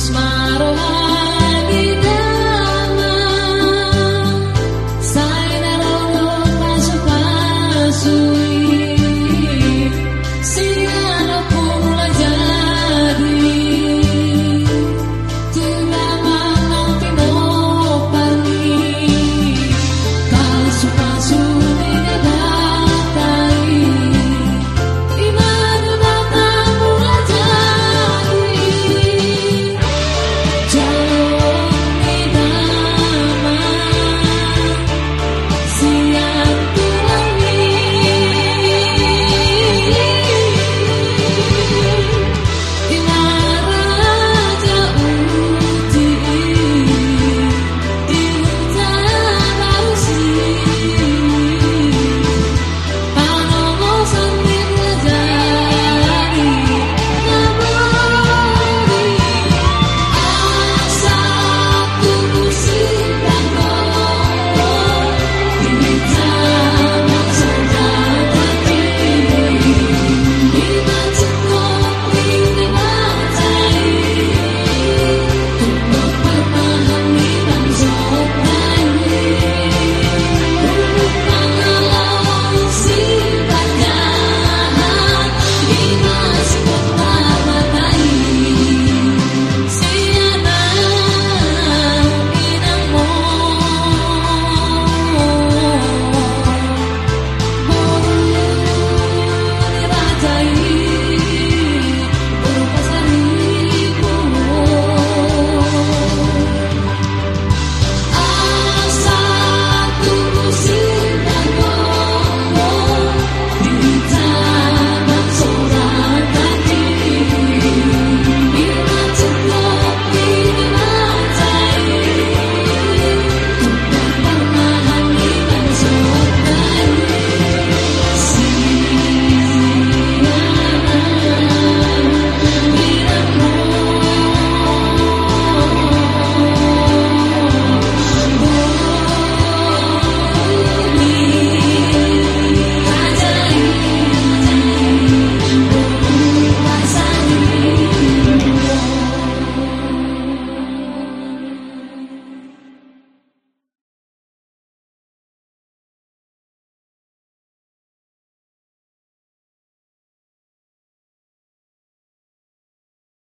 smile.